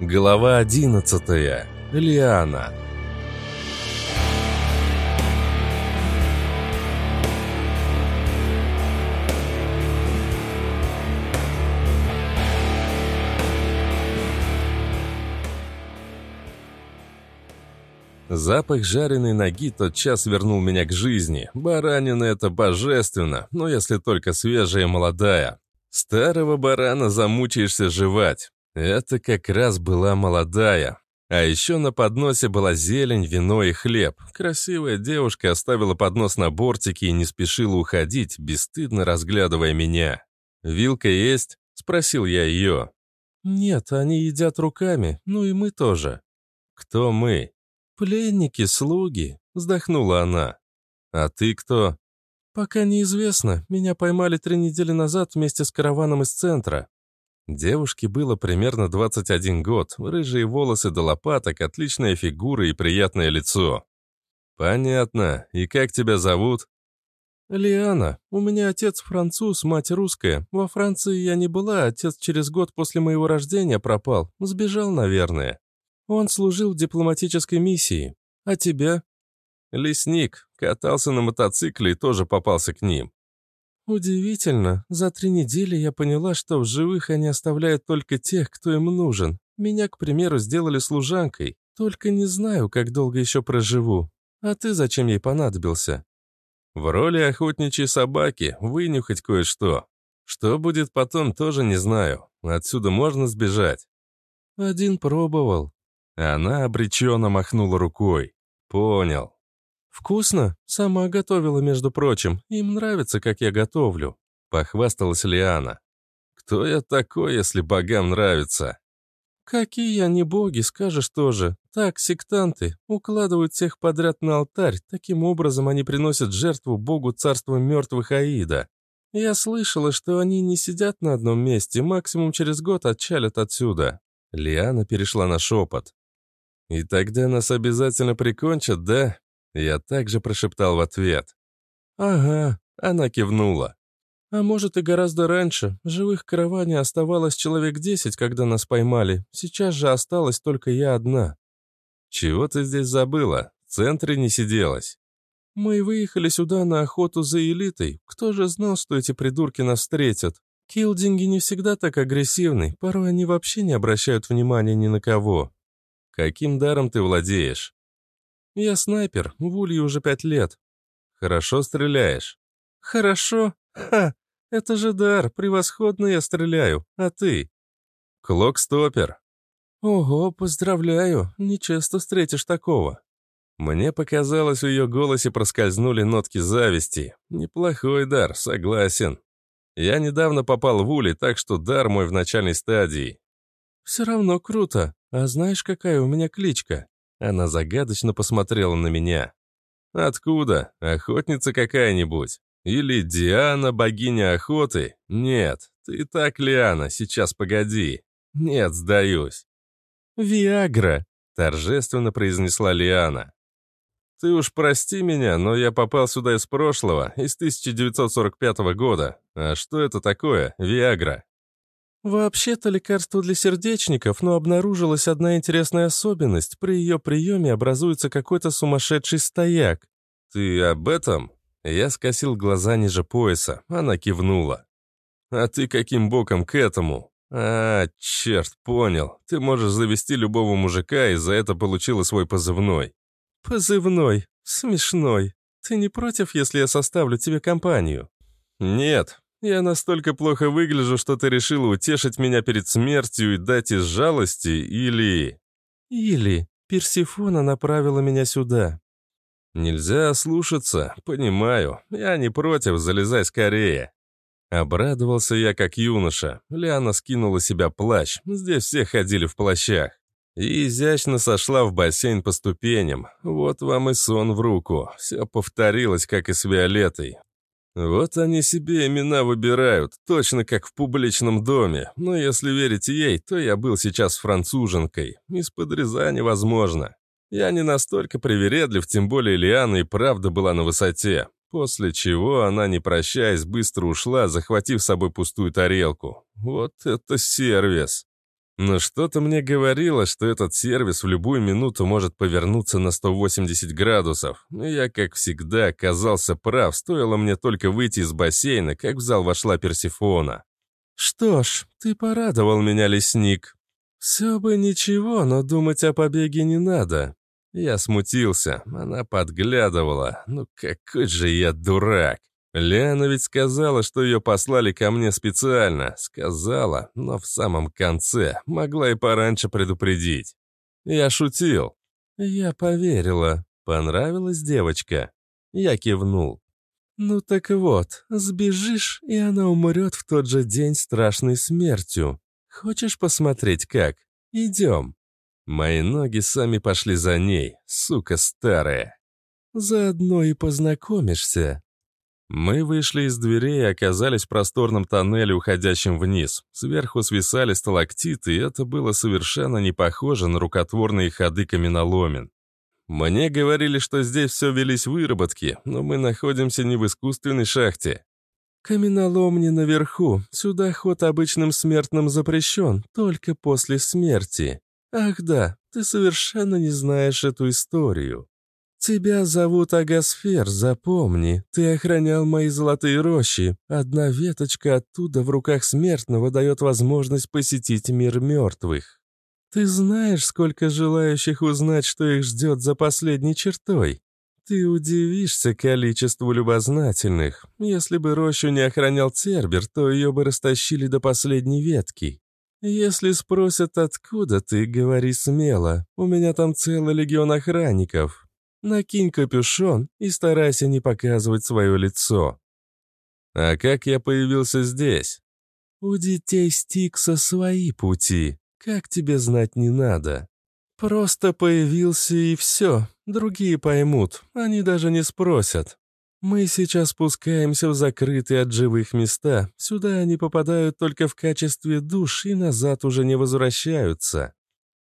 Глава 11. Лиана. Запах жареной ноги тотчас вернул меня к жизни. Баранина — это божественно, но если только свежая и молодая. Старого барана замучаешься жевать. Это как раз была молодая. А еще на подносе была зелень, вино и хлеб. Красивая девушка оставила поднос на бортике и не спешила уходить, бесстыдно разглядывая меня. «Вилка есть?» — спросил я ее. «Нет, они едят руками, ну и мы тоже». «Кто мы?» «Пленники, слуги», — вздохнула она. «А ты кто?» «Пока неизвестно. Меня поймали три недели назад вместе с караваном из центра. Девушке было примерно 21 год, рыжие волосы до лопаток, отличная фигура и приятное лицо. «Понятно. И как тебя зовут?» «Лиана. У меня отец француз, мать русская. Во Франции я не была, отец через год после моего рождения пропал. Сбежал, наверное. Он служил в дипломатической миссии. А тебя?» «Лесник. Катался на мотоцикле и тоже попался к ним. «Удивительно. За три недели я поняла, что в живых они оставляют только тех, кто им нужен. Меня, к примеру, сделали служанкой. Только не знаю, как долго еще проживу. А ты зачем ей понадобился?» «В роли охотничьей собаки, вынюхать кое-что. Что будет потом, тоже не знаю. Отсюда можно сбежать?» «Один пробовал». Она обреченно махнула рукой. «Понял. «Вкусно? Сама готовила, между прочим. Им нравится, как я готовлю», — похвасталась Лиана. «Кто я такой, если богам нравится?» «Какие они боги, скажешь тоже. Так, сектанты, укладывают всех подряд на алтарь, таким образом они приносят жертву богу царства мертвых Аида. Я слышала, что они не сидят на одном месте, максимум через год отчалят отсюда». Лиана перешла на шепот. «И тогда нас обязательно прикончат, да? Я также прошептал в ответ. «Ага», — она кивнула. «А может и гораздо раньше. Живых караване оставалось человек десять, когда нас поймали. Сейчас же осталась только я одна». «Чего ты здесь забыла? В центре не сиделась». «Мы выехали сюда на охоту за элитой. Кто же знал, что эти придурки нас встретят? Килдинги не всегда так агрессивны, порой они вообще не обращают внимания ни на кого». «Каким даром ты владеешь?» «Я снайпер, в Улье уже пять лет». «Хорошо стреляешь?» «Хорошо? Ха! Это же дар, превосходно я стреляю. А ты?» «Клокстопер». «Ого, поздравляю, нечасто встретишь такого». Мне показалось, в ее голосе проскользнули нотки зависти. Неплохой дар, согласен. Я недавно попал в Ули, так что дар мой в начальной стадии. «Все равно круто. А знаешь, какая у меня кличка?» Она загадочно посмотрела на меня. «Откуда? Охотница какая-нибудь? Или Диана, богиня охоты? Нет, ты так, Лиана, сейчас погоди. Нет, сдаюсь». «Виагра», — торжественно произнесла Лиана. «Ты уж прости меня, но я попал сюда из прошлого, из 1945 года. А что это такое, Виагра?» Вообще-то лекарство для сердечников, но обнаружилась одна интересная особенность. При ее приеме образуется какой-то сумасшедший стояк. «Ты об этом?» Я скосил глаза ниже пояса. Она кивнула. «А ты каким боком к этому?» «А, черт, понял. Ты можешь завести любого мужика и за это получила свой позывной». «Позывной? Смешной. Ты не против, если я составлю тебе компанию?» «Нет, я настолько плохо выгляжу, что ты решила утешить меня перед смертью и дать из жалости, или...» «Или. Персифона направила меня сюда». «Нельзя слушаться, понимаю. Я не против, залезай скорее». Обрадовался я как юноша. Лиана скинула себя плащ, здесь все ходили в плащах. И изящно сошла в бассейн по ступеням. Вот вам и сон в руку. Все повторилось, как и с Виолеттой. Вот они себе имена выбирают, точно как в публичном доме. Но если верить ей, то я был сейчас француженкой. Из-под Рязани возможно. Я не настолько привередлив, тем более Лиана и правда была на высоте. После чего она, не прощаясь, быстро ушла, захватив с собой пустую тарелку. Вот это сервис. Но что-то мне говорило, что этот сервис в любую минуту может повернуться на 180 градусов. И я, как всегда, оказался прав, стоило мне только выйти из бассейна, как в зал вошла Персифона. «Что ж, ты порадовал меня, лесник. Все бы ничего, но думать о побеге не надо». Я смутился, она подглядывала. Ну какой же я дурак. Лиана ведь сказала, что ее послали ко мне специально. Сказала, но в самом конце. Могла и пораньше предупредить. Я шутил. Я поверила. Понравилась девочка. Я кивнул. «Ну так вот, сбежишь, и она умрет в тот же день страшной смертью. Хочешь посмотреть как? Идем». Мои ноги сами пошли за ней, сука старая. «Заодно и познакомишься», мы вышли из дверей и оказались в просторном тоннеле, уходящем вниз. Сверху свисали сталактиты, и это было совершенно не похоже на рукотворные ходы каменоломен. Мне говорили, что здесь все велись выработки, но мы находимся не в искусственной шахте. Каменолом наверху. Сюда ход обычным смертным запрещен, только после смерти. Ах да, ты совершенно не знаешь эту историю. «Тебя зовут Агасфер, запомни. Ты охранял мои золотые рощи. Одна веточка оттуда в руках смертного дает возможность посетить мир мертвых. Ты знаешь, сколько желающих узнать, что их ждет за последней чертой? Ты удивишься количеству любознательных. Если бы рощу не охранял Цербер, то ее бы растащили до последней ветки. Если спросят, откуда ты, говори смело. У меня там целый легион охранников. Накинь капюшон и старайся не показывать свое лицо. А как я появился здесь? У детей Стикса свои пути. Как тебе знать не надо. Просто появился и все. Другие поймут. Они даже не спросят. Мы сейчас спускаемся в закрытые от живых места. Сюда они попадают только в качестве душ и назад уже не возвращаются.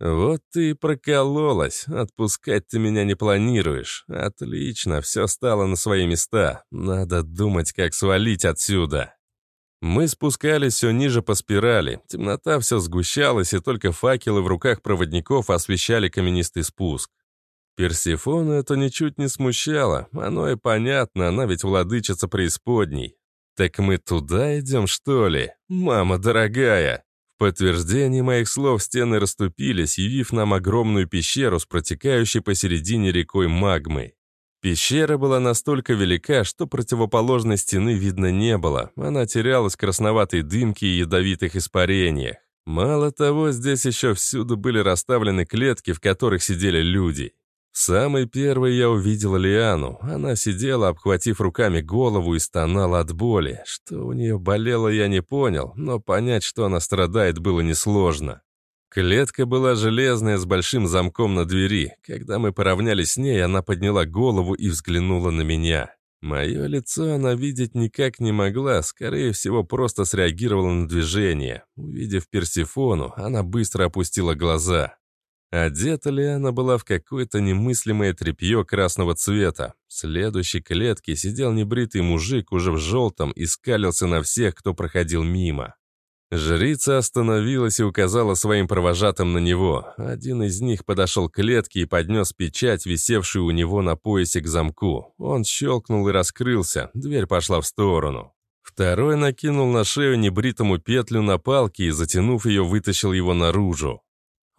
«Вот ты и прокололась. Отпускать ты меня не планируешь. Отлично, все стало на свои места. Надо думать, как свалить отсюда». Мы спускались все ниже по спирали. Темнота все сгущалась, и только факелы в руках проводников освещали каменистый спуск. Персифону это ничуть не смущало. Оно и понятно, она ведь владычица преисподней. «Так мы туда идем, что ли? Мама дорогая!» Подтверждение моих слов стены расступились, явив нам огромную пещеру с протекающей посередине рекой магмой. Пещера была настолько велика, что противоположной стены видно не было. Она терялась в красноватой дымке и ядовитых испарениях. Мало того, здесь еще всюду были расставлены клетки, в которых сидели люди. Самый первый я увидел Лиану. Она сидела, обхватив руками голову и стонала от боли. Что у нее болело, я не понял, но понять, что она страдает, было несложно. Клетка была железная, с большим замком на двери. Когда мы поравнялись с ней, она подняла голову и взглянула на меня. Мое лицо она видеть никак не могла, скорее всего, просто среагировала на движение. Увидев Персифону, она быстро опустила глаза. Одета ли она была в какое-то немыслимое тряпье красного цвета. В следующей клетке сидел небритый мужик уже в желтом и скалился на всех, кто проходил мимо. Жрица остановилась и указала своим провожатым на него. Один из них подошел к клетке и поднес печать, висевшую у него на поясе к замку. Он щелкнул и раскрылся, дверь пошла в сторону. Второй накинул на шею небритому петлю на палке и, затянув ее, вытащил его наружу.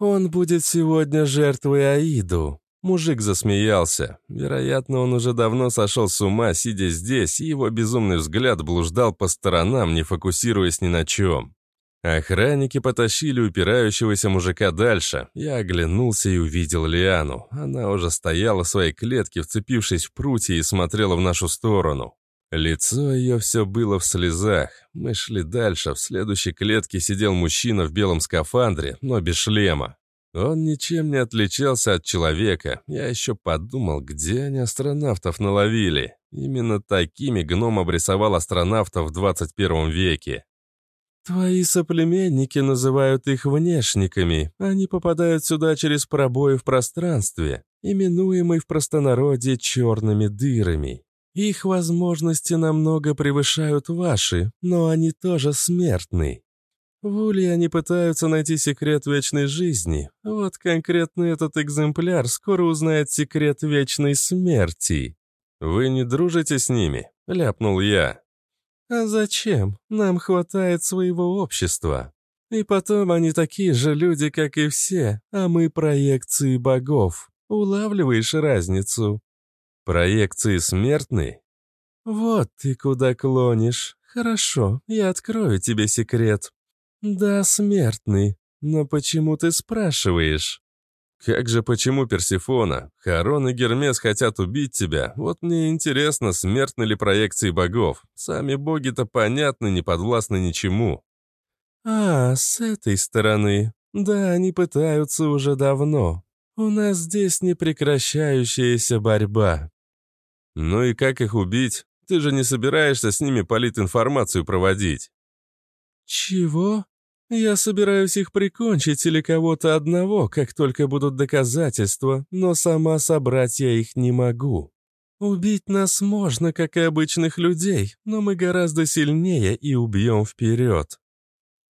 «Он будет сегодня жертвой Аиду». Мужик засмеялся. Вероятно, он уже давно сошел с ума, сидя здесь, и его безумный взгляд блуждал по сторонам, не фокусируясь ни на чем. Охранники потащили упирающегося мужика дальше. Я оглянулся и увидел Лиану. Она уже стояла в своей клетке, вцепившись в прутья и смотрела в нашу сторону. Лицо ее все было в слезах. Мы шли дальше. В следующей клетке сидел мужчина в белом скафандре, но без шлема. Он ничем не отличался от человека. Я еще подумал, где они астронавтов наловили. Именно такими гном обрисовал астронавтов в 21 веке. «Твои соплеменники называют их внешниками. Они попадают сюда через пробои в пространстве, именуемые в простонародье черными дырами. Их возможности намного превышают ваши, но они тоже смертны. В Улье они пытаются найти секрет вечной жизни. Вот конкретно этот экземпляр скоро узнает секрет вечной смерти. Вы не дружите с ними? Ляпнул я. А зачем? Нам хватает своего общества. И потом они такие же люди, как и все, а мы проекции богов. Улавливаешь разницу? Проекции смертны? Вот ты куда клонишь. Хорошо, я открою тебе секрет. «Да, смертный. Но почему ты спрашиваешь?» «Как же почему Персифона? Харон и Гермес хотят убить тебя. Вот мне интересно, смертны ли проекции богов. Сами боги-то понятны, не подвластны ничему». «А, с этой стороны. Да, они пытаются уже давно. У нас здесь непрекращающаяся борьба». «Ну и как их убить? Ты же не собираешься с ними политинформацию проводить?» «Чего? Я собираюсь их прикончить или кого-то одного, как только будут доказательства, но сама собрать я их не могу. Убить нас можно, как и обычных людей, но мы гораздо сильнее и убьем вперед».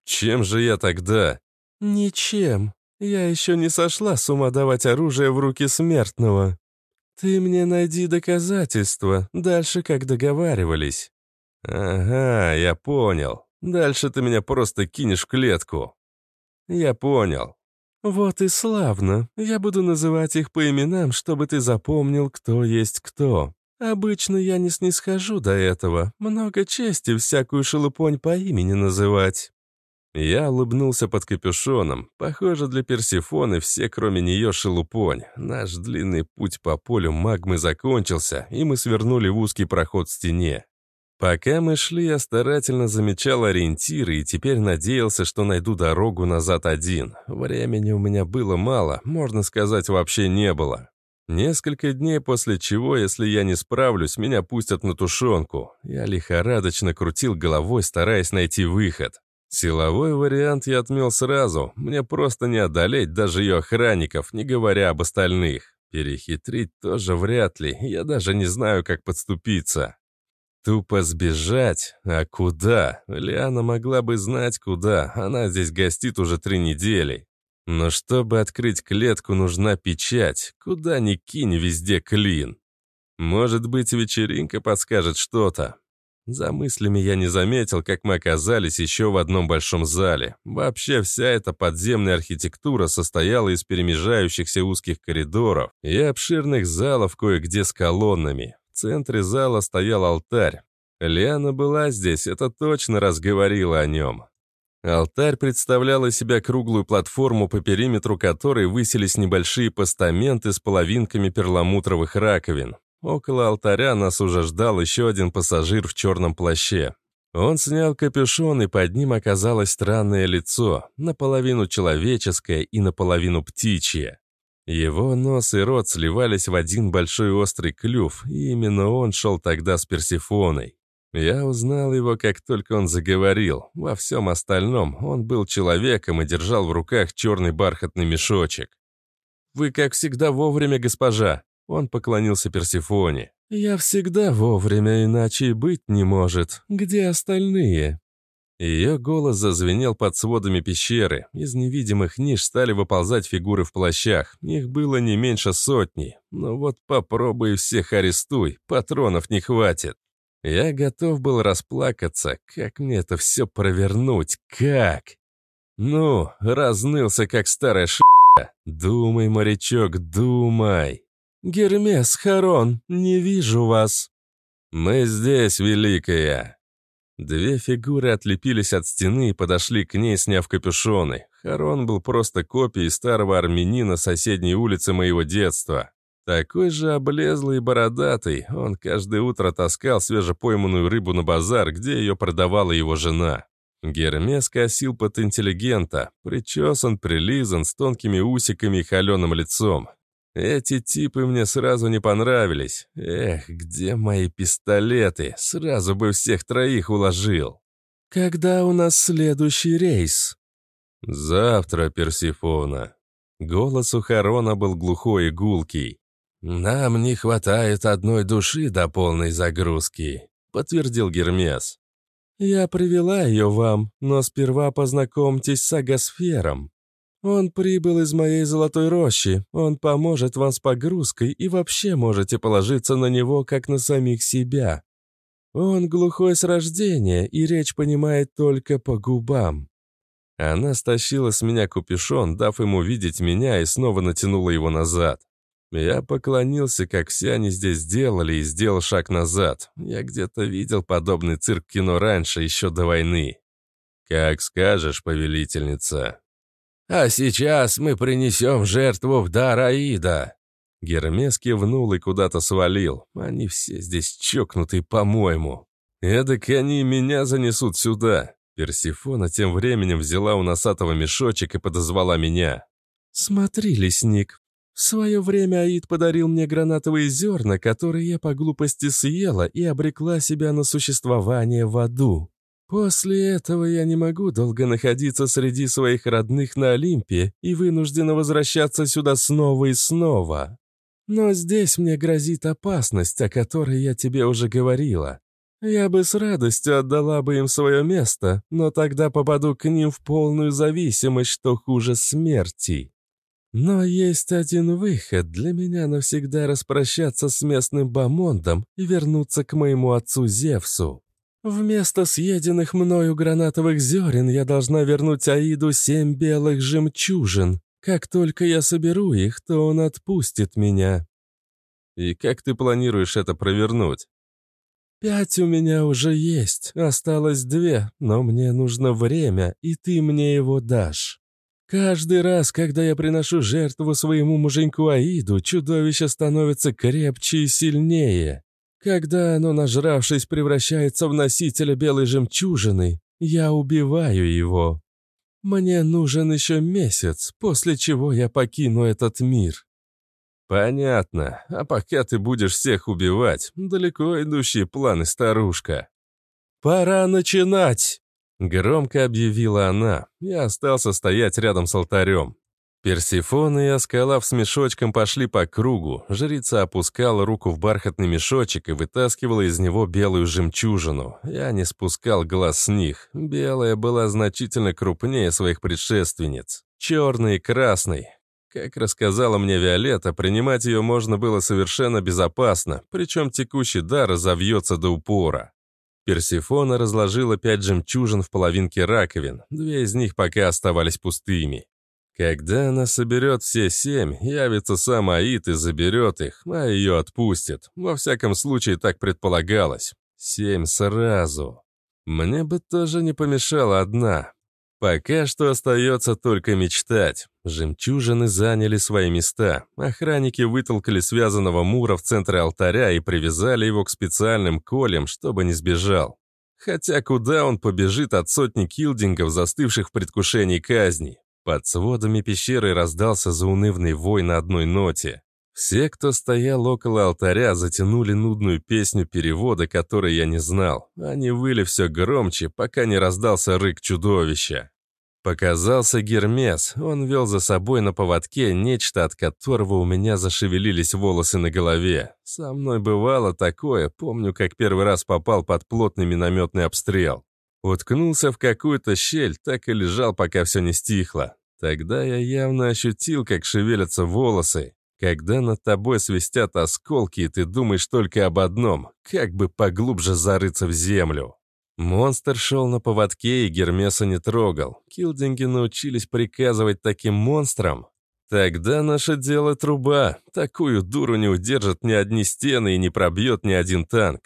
«Чем же я тогда?» «Ничем. Я еще не сошла с ума давать оружие в руки смертного. Ты мне найди доказательства, дальше как договаривались». «Ага, я понял. Дальше ты меня просто кинешь в клетку». «Я понял». «Вот и славно. Я буду называть их по именам, чтобы ты запомнил, кто есть кто. Обычно я не снисхожу до этого. Много чести всякую шелупонь по имени называть». Я улыбнулся под капюшоном. Похоже, для Персифоны все, кроме нее, шелупонь. Наш длинный путь по полю магмы закончился, и мы свернули в узкий проход в стене. Пока мы шли, я старательно замечал ориентиры и теперь надеялся, что найду дорогу назад один. Времени у меня было мало, можно сказать, вообще не было. Несколько дней после чего, если я не справлюсь, меня пустят на тушенку. Я лихорадочно крутил головой, стараясь найти выход. Силовой вариант я отмел сразу. Мне просто не одолеть даже ее охранников, не говоря об остальных. Перехитрить тоже вряд ли. Я даже не знаю, как подступиться. Тупо сбежать? А куда? Лиана могла бы знать, куда. Она здесь гостит уже три недели. Но чтобы открыть клетку, нужна печать. Куда ни кинь, везде клин. Может быть, вечеринка подскажет что-то. За мыслями я не заметил, как мы оказались еще в одном большом зале. Вообще вся эта подземная архитектура состояла из перемежающихся узких коридоров и обширных залов кое-где с колоннами. В центре зала стоял алтарь. Лиана была здесь, это точно разговорила о нем. Алтарь представлял из себя круглую платформу, по периметру которой высились небольшие постаменты с половинками перламутровых раковин. Около алтаря нас уже ждал еще один пассажир в черном плаще. Он снял капюшон, и под ним оказалось странное лицо, наполовину человеческое и наполовину птичье. Его нос и рот сливались в один большой острый клюв, и именно он шел тогда с Персифоной. Я узнал его, как только он заговорил. Во всем остальном он был человеком и держал в руках черный бархатный мешочек. «Вы, как всегда, вовремя, госпожа!» Он поклонился Персифоне. «Я всегда вовремя, иначе и быть не может. Где остальные?» Ее голос зазвенел под сводами пещеры. Из невидимых ниш стали выползать фигуры в плащах. Их было не меньше сотни. Но вот попробуй всех арестуй, патронов не хватит. Я готов был расплакаться. Как мне это все провернуть? Как? Ну, разнылся, как старая ш***. Думай, морячок, думай. «Гермес, Харон, не вижу вас». «Мы здесь, Великая». Две фигуры отлепились от стены и подошли к ней, сняв капюшоны. Харон был просто копией старого армянина соседней улицы моего детства. Такой же облезлый и бородатый, он каждое утро таскал свежепойманную рыбу на базар, где ее продавала его жена. Гермес косил под интеллигента, причесан, прилизан, с тонкими усиками и холеным лицом. Эти типы мне сразу не понравились. Эх, где мои пистолеты? Сразу бы всех троих уложил. Когда у нас следующий рейс? Завтра, Персифона. Голос у Харона был глухой и гулкий. «Нам не хватает одной души до полной загрузки», — подтвердил Гермес. Я привела ее вам, но сперва познакомьтесь с Агосфером. Он прибыл из моей золотой рощи, он поможет вам с погрузкой и вообще можете положиться на него, как на самих себя. Он глухой с рождения, и речь понимает только по губам. Она стащила с меня купюшон, дав ему видеть меня, и снова натянула его назад. Я поклонился, как все они здесь делали, и сделал шаг назад. Я где-то видел подобный цирк кино раньше, еще до войны. «Как скажешь, повелительница», а сейчас мы принесем жертву в дар Аида». Гермес кивнул и куда-то свалил. Они все здесь чокнутые, по-моему. Эдак они меня занесут сюда. Персифона тем временем взяла у носатого мешочек и подозвала меня. «Смотри, лесник, в свое время Аид подарил мне гранатовые зерна, которые я по глупости съела и обрекла себя на существование в аду. После этого я не могу долго находиться среди своих родных на Олимпе и вынуждена возвращаться сюда снова и снова. Но здесь мне грозит опасность, о которой я тебе уже говорила. Я бы с радостью отдала бы им свое место, но тогда попаду к ним в полную зависимость, что хуже смерти. Но есть один выход для меня навсегда распрощаться с местным Бамондом и вернуться к моему отцу Зевсу. Вместо съеденных мною гранатовых зерен я должна вернуть Аиду семь белых жемчужин. Как только я соберу их, то он отпустит меня. И как ты планируешь это провернуть? Пять у меня уже есть, осталось две, но мне нужно время, и ты мне его дашь. Каждый раз, когда я приношу жертву своему муженьку Аиду, чудовище становится крепче и сильнее. Когда оно, нажравшись, превращается в носителя белой жемчужины, я убиваю его. Мне нужен еще месяц, после чего я покину этот мир. Понятно. А пока ты будешь всех убивать, далеко идущие планы, старушка. Пора начинать! Громко объявила она. Я остался стоять рядом с алтарем. Персифон и Аскалав с мешочком пошли по кругу. Жрица опускала руку в бархатный мешочек и вытаскивала из него белую жемчужину. Я не спускал глаз с них. Белая была значительно крупнее своих предшественниц. Черный и красный. Как рассказала мне Виолетта, принимать ее можно было совершенно безопасно, причем текущий дар разовьется до упора. Персифона разложила пять жемчужин в половинке раковин, две из них пока оставались пустыми. Когда она соберет все семь, явится сам Аид и заберет их, а ее отпустит. Во всяком случае, так предполагалось. Семь сразу. Мне бы тоже не помешала одна. Пока что остается только мечтать. Жемчужины заняли свои места. Охранники вытолкали связанного Мура в центре алтаря и привязали его к специальным колям, чтобы не сбежал. Хотя куда он побежит от сотни килдингов, застывших в предвкушении казни? Под сводами пещеры раздался заунывный вой на одной ноте. Все, кто стоял около алтаря, затянули нудную песню перевода, которой я не знал. Они выли все громче, пока не раздался рык чудовища. Показался Гермес, он вел за собой на поводке нечто, от которого у меня зашевелились волосы на голове. Со мной бывало такое, помню, как первый раз попал под плотный минометный обстрел. Уткнулся в какую-то щель, так и лежал, пока все не стихло. Тогда я явно ощутил, как шевелятся волосы, когда над тобой свистят осколки, и ты думаешь только об одном — как бы поглубже зарыться в землю. Монстр шел на поводке и Гермеса не трогал. Килдинги научились приказывать таким монстрам. Тогда наше дело труба. Такую дуру не удержат ни одни стены и не пробьет ни один танк.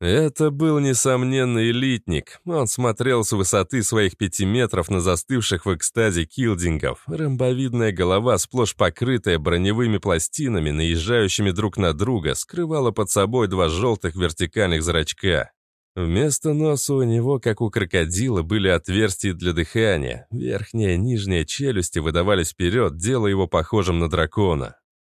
Это был, несомненно, элитник. Он смотрел с высоты своих пяти метров на застывших в экстазе килдингов. Ромбовидная голова, сплошь покрытая броневыми пластинами, наезжающими друг на друга, скрывала под собой два желтых вертикальных зрачка. Вместо носа у него, как у крокодила, были отверстия для дыхания. Верхняя и нижняя челюсти выдавались вперед, делая его похожим на дракона.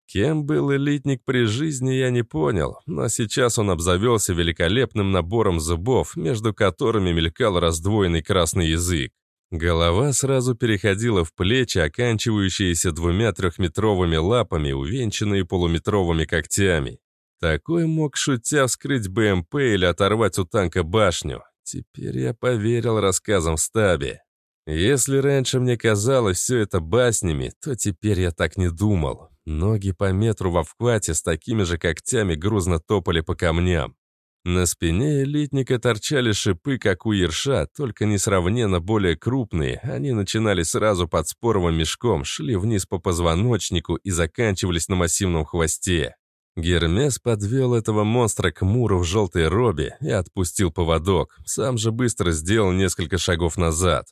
Кем был элитник при жизни, я не понял, но сейчас он обзавелся великолепным набором зубов, между которыми мелькал раздвоенный красный язык. Голова сразу переходила в плечи, оканчивающиеся двумя трехметровыми лапами, увенчанные полуметровыми когтями. Такой мог, шутя, вскрыть БМП или оторвать у танка башню. Теперь я поверил рассказам в стабе. Если раньше мне казалось все это баснями, то теперь я так не думал. Ноги по метру в обхвате с такими же когтями грузно топали по камням. На спине элитника торчали шипы, как у ерша, только несравненно более крупные. Они начинали сразу под споровым мешком, шли вниз по позвоночнику и заканчивались на массивном хвосте. Гермес подвел этого монстра к Муру в желтой робе и отпустил поводок. Сам же быстро сделал несколько шагов назад.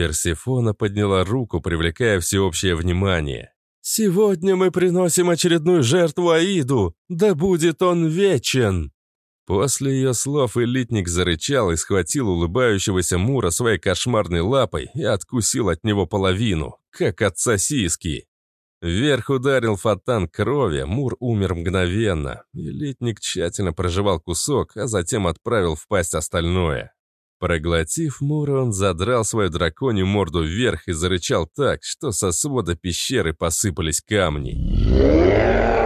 Персифона подняла руку, привлекая всеобщее внимание. «Сегодня мы приносим очередную жертву Аиду! Да будет он вечен!» После ее слов элитник зарычал и схватил улыбающегося Мура своей кошмарной лапой и откусил от него половину, как от сосиски. Вверх ударил фонтан крови, Мур умер мгновенно. Элитник тщательно прожевал кусок, а затем отправил в пасть остальное. Проглотив Мура, он задрал свою драконью морду вверх и зарычал так, что со свода пещеры посыпались камни.